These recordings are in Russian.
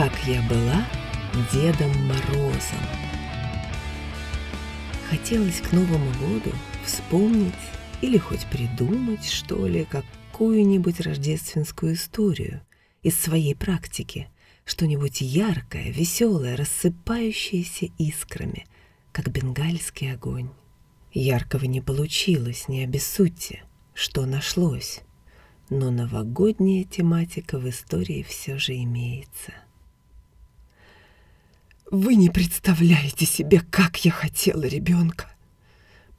Как я была Дедом Морозом. Хотелось к Новому году вспомнить или хоть придумать, что ли, какую-нибудь рождественскую историю из своей практики, что-нибудь яркое, веселое, рассыпающееся искрами, как бенгальский огонь. Яркого не получилось, не обессудьте, что нашлось, но новогодняя тематика в истории все же имеется. Вы не представляете себе, как я хотела ребенка!»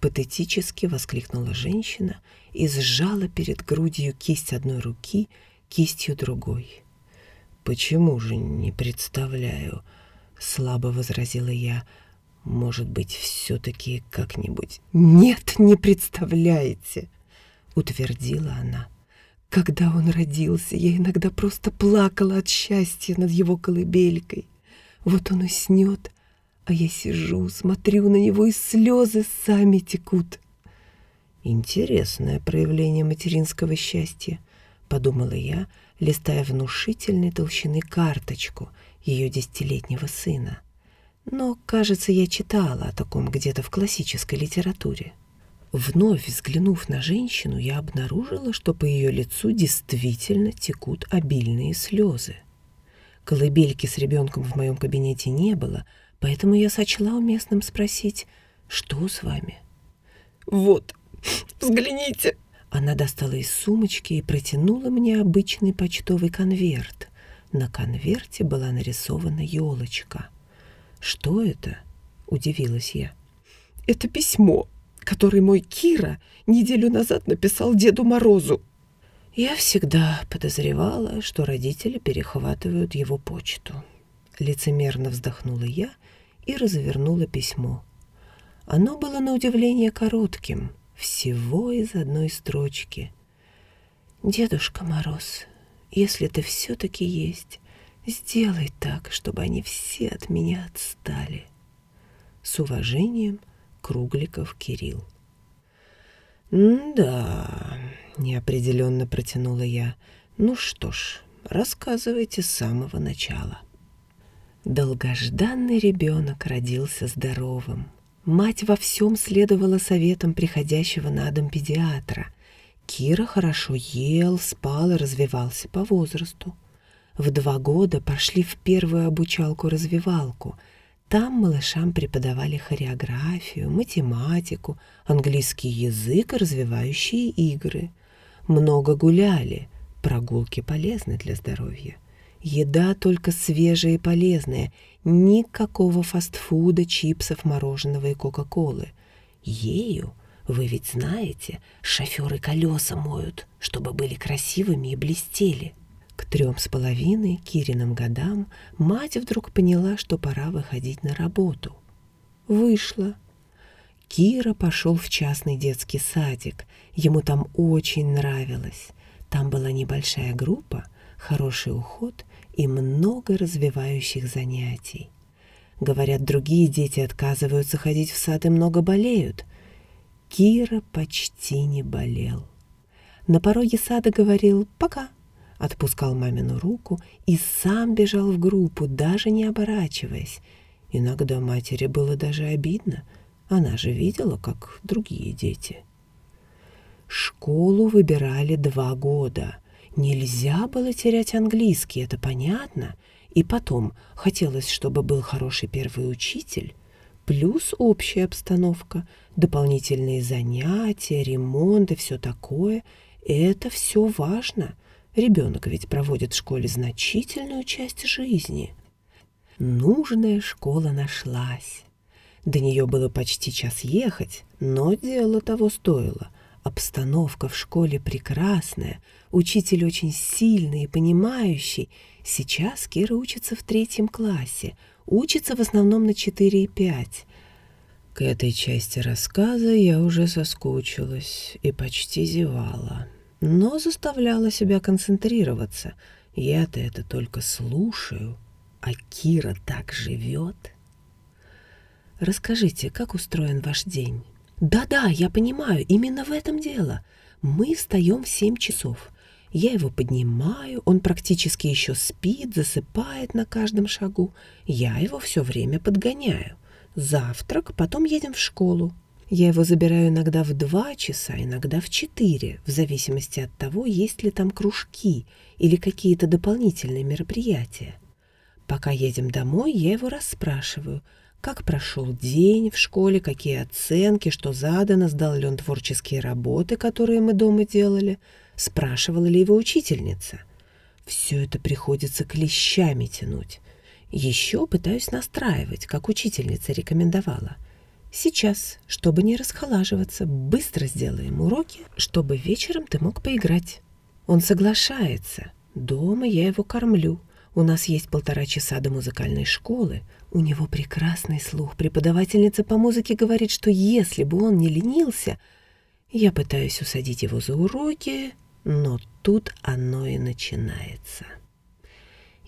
Патетически воскликнула женщина и сжала перед грудью кисть одной руки кистью другой. «Почему же не представляю?» — слабо возразила я. «Может быть, все-таки как-нибудь...» «Нет, не представляете!» — утвердила она. «Когда он родился, я иногда просто плакала от счастья над его колыбелькой. Вот он уснет, а я сижу, смотрю на него, и слезы сами текут. Интересное проявление материнского счастья, подумала я, листая внушительной толщины карточку ее десятилетнего сына. Но, кажется, я читала о таком где-то в классической литературе. Вновь взглянув на женщину, я обнаружила, что по ее лицу действительно текут обильные слезы. Колыбельки с ребенком в моем кабинете не было, поэтому я сочла уместным спросить, что с вами? «Вот, взгляните!» Она достала из сумочки и протянула мне обычный почтовый конверт. На конверте была нарисована елочка. «Что это?» — удивилась я. «Это письмо, которое мой Кира неделю назад написал Деду Морозу», я всегда подозревала, что родители перехватывают его почту. Лицемерно вздохнула я и развернула письмо. Оно было на удивление коротким, всего из одной строчки. «Дедушка Мороз, если ты все-таки есть, сделай так, чтобы они все от меня отстали». С уважением, Кругликов Кирилл. «Да...» неопределенно протянула я. Ну что ж, рассказывайте с самого начала. Долгожданный ребенок родился здоровым. Мать во всем следовала советам приходящего на дом педиатра. Кира хорошо ел, спал и развивался по возрасту. В два года пошли в первую обучалку-развивалку. Там малышам преподавали хореографию, математику, английский язык и развивающие игры. Много гуляли. Прогулки полезны для здоровья. Еда только свежая и полезная. Никакого фастфуда, чипсов, мороженого и кока-колы. Ею, вы ведь знаете, шоферы колеса моют, чтобы были красивыми и блестели. К трем с половиной Кириным годам мать вдруг поняла, что пора выходить на работу. Вышла. Кира пошел в частный детский садик. Ему там очень нравилось. Там была небольшая группа, хороший уход и много развивающих занятий. Говорят, другие дети отказываются ходить в сад и много болеют. Кира почти не болел. На пороге сада говорил «пока», отпускал мамину руку и сам бежал в группу, даже не оборачиваясь. Иногда матери было даже обидно — она же видела, как другие дети. Школу выбирали два года. Нельзя было терять английский, это понятно. И потом хотелось, чтобы был хороший первый учитель, плюс общая обстановка, дополнительные занятия, ремонт и все такое. Это все важно. Ребенок ведь проводит в школе значительную часть жизни. Нужная школа нашлась. До нее было почти час ехать, но дело того стоило. Обстановка в школе прекрасная, учитель очень сильный и понимающий. Сейчас Кира учится в третьем классе, учится в основном на 4 и 5. К этой части рассказа я уже соскучилась и почти зевала, но заставляла себя концентрироваться. Я-то это только слушаю, а Кира так живет. Расскажите, как устроен ваш день? Да-да, я понимаю, именно в этом дело. Мы встаем в семь часов. Я его поднимаю, он практически еще спит, засыпает на каждом шагу. Я его все время подгоняю. Завтрак, потом едем в школу. Я его забираю иногда в два часа, иногда в четыре, в зависимости от того, есть ли там кружки или какие-то дополнительные мероприятия. Пока едем домой, я его расспрашиваю, как прошел день в школе, какие оценки, что задано, сдал ли он творческие работы, которые мы дома делали, спрашивала ли его учительница. Все это приходится клещами тянуть. Еще пытаюсь настраивать, как учительница рекомендовала. Сейчас, чтобы не расхолаживаться, быстро сделаем уроки, чтобы вечером ты мог поиграть. Он соглашается. Дома я его кормлю. У нас есть полтора часа до музыкальной школы. У него прекрасный слух. Преподавательница по музыке говорит, что если бы он не ленился, я пытаюсь усадить его за уроки, но тут оно и начинается.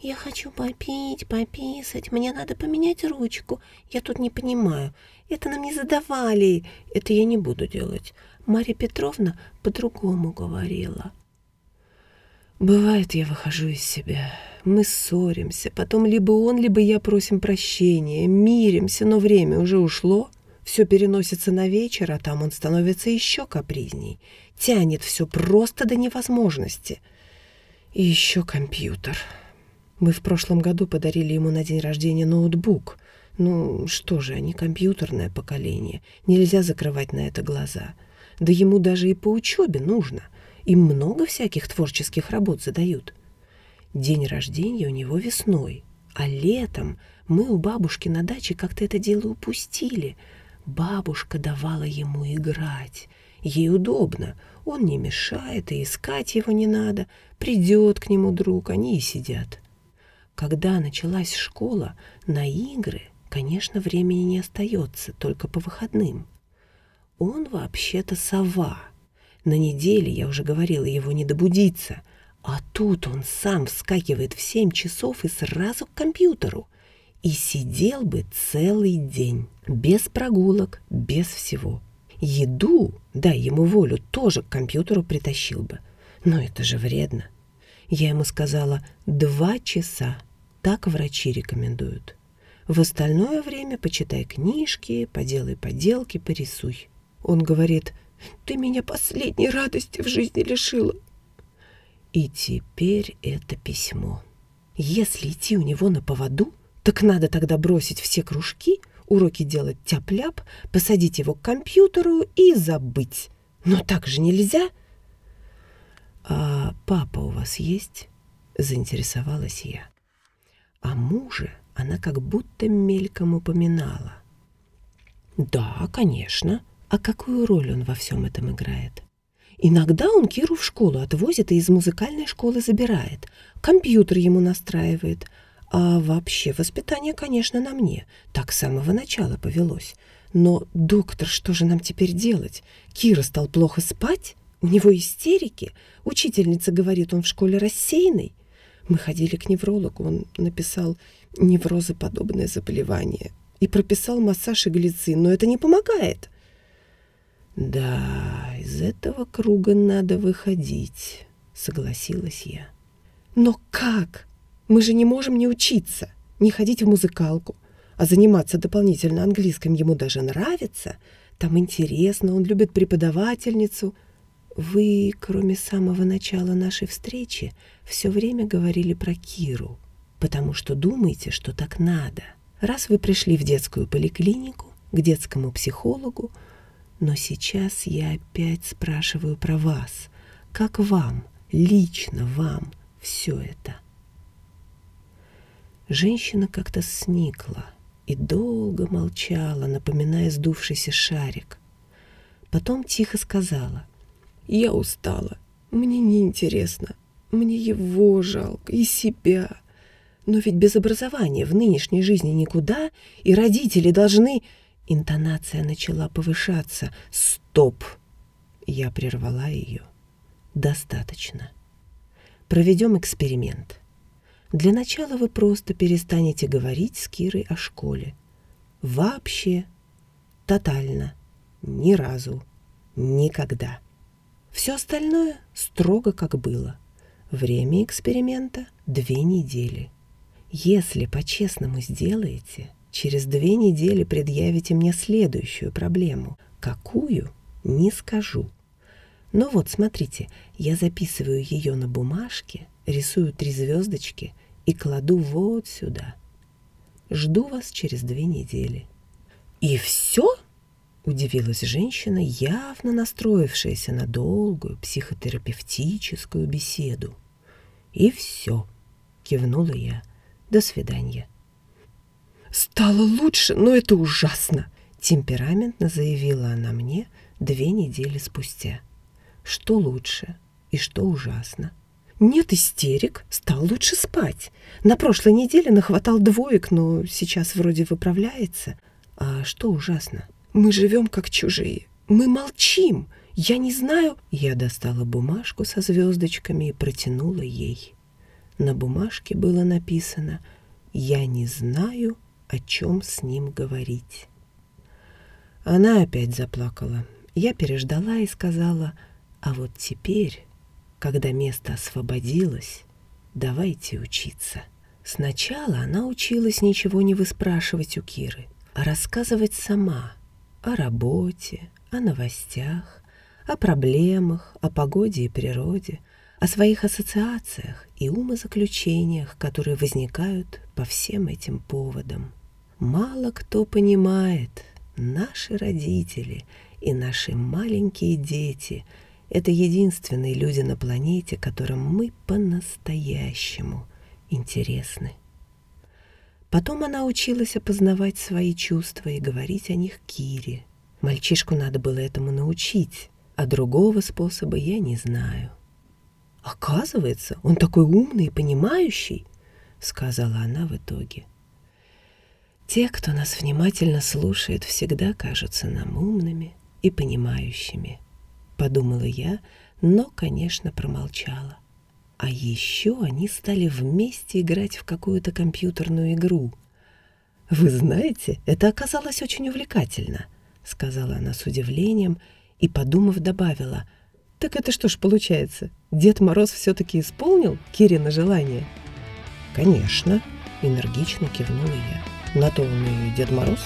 «Я хочу попить, пописать, мне надо поменять ручку. Я тут не понимаю. Это нам не задавали. Это я не буду делать. Марья Петровна по-другому говорила». Бывает, я выхожу из себя. Мы ссоримся. Потом либо он, либо я просим прощения. Миримся, но время уже ушло. Все переносится на вечер, а там он становится еще капризней. Тянет все просто до невозможности. И еще компьютер. Мы в прошлом году подарили ему на день рождения ноутбук. Ну, что же, они компьютерное поколение. Нельзя закрывать на это глаза. Да ему даже и по учебе нужно. Им много всяких творческих работ задают. День рождения у него весной, а летом мы у бабушки на даче как-то это дело упустили — Бабушка давала ему играть. Ей удобно, он не мешает, и искать его не надо. Придет к нему друг, они и сидят. Когда началась школа, на игры, конечно, времени не остается, только по выходным. Он вообще-то сова. На неделе, я уже говорила, его не добудиться. А тут он сам вскакивает в семь часов и сразу к компьютеру и сидел бы целый день, без прогулок, без всего. Еду, дай ему волю, тоже к компьютеру притащил бы. Но это же вредно. Я ему сказала «два часа». Так врачи рекомендуют. В остальное время почитай книжки, поделай поделки, порисуй. Он говорит «Ты меня последней радости в жизни лишила». И теперь это письмо. Если идти у него на поводу, так надо тогда бросить все кружки, уроки делать тяп-ляп, посадить его к компьютеру и забыть. Но так же нельзя. «А папа у вас есть?» — заинтересовалась я. А мужа она как будто мельком упоминала. «Да, конечно. А какую роль он во всем этом играет?» Иногда он Киру в школу отвозит и из музыкальной школы забирает. Компьютер ему настраивает. А вообще воспитание, конечно, на мне. Так с самого начала повелось. Но, доктор, что же нам теперь делать? Кира стал плохо спать? У него истерики? Учительница говорит, он в школе рассеянный? Мы ходили к неврологу, он написал неврозоподобное заболевание и прописал массаж и глицин, но это не помогает. Да, из этого круга надо выходить, согласилась я. Но как? Мы же не можем не учиться, не ходить в музыкалку, а заниматься дополнительно английским ему даже нравится. Там интересно, он любит преподавательницу. Вы, кроме самого начала нашей встречи, все время говорили про Киру, потому что думаете, что так надо. Раз вы пришли в детскую поликлинику, к детскому психологу, но сейчас я опять спрашиваю про вас. Как вам, лично вам, все это? Женщина как-то сникла и долго молчала, напоминая сдувшийся шарик. Потом тихо сказала. «Я устала. Мне неинтересно. Мне его жалко и себя. Но ведь без образования в нынешней жизни никуда, и родители должны...» Интонация начала повышаться. «Стоп!» Я прервала ее. «Достаточно. Проведем эксперимент. Для начала вы просто перестанете говорить с Кирой о школе. Вообще, тотально, ни разу, никогда. Все остальное строго как было. Время эксперимента – две недели. Если по-честному сделаете, через две недели предъявите мне следующую проблему. Какую? Не скажу. Но вот, смотрите, я записываю ее на бумажке, рисую три звездочки и кладу вот сюда. Жду вас через две недели. И все? Удивилась женщина, явно настроившаяся на долгую психотерапевтическую беседу. «И все», — кивнула я. «До свидания». «Стало лучше, но это ужасно», — темпераментно заявила она мне две недели спустя. «Что лучше и что ужасно?» «Нет истерик, стал лучше спать. На прошлой неделе нахватал двоек, но сейчас вроде выправляется. А что ужасно?» Мы живем как чужие. Мы молчим. Я не знаю...» Я достала бумажку со звездочками и протянула ей. На бумажке было написано «Я не знаю, о чем с ним говорить». Она опять заплакала. Я переждала и сказала «А вот теперь, когда место освободилось, давайте учиться». Сначала она училась ничего не выспрашивать у Киры, а рассказывать сама – о работе, о новостях, о проблемах, о погоде и природе, о своих ассоциациях и умозаключениях, которые возникают по всем этим поводам. Мало кто понимает, наши родители и наши маленькие дети — это единственные люди на планете, которым мы по-настоящему интересны. Потом она училась опознавать свои чувства и говорить о них Кире. Мальчишку надо было этому научить, а другого способа я не знаю. «Оказывается, он такой умный и понимающий», — сказала она в итоге. Те, кто нас внимательно слушает, всегда кажутся нам умными и понимающими, подумала я, но, конечно, промолчала. А еще они стали вместе играть в какую-то компьютерную игру. «Вы знаете, это оказалось очень увлекательно», — сказала она с удивлением и, подумав, добавила. «Так это что ж получается, Дед Мороз все-таки исполнил Кирина желание?» «Конечно», — энергично кивнула я. «На то он и Дед Мороз».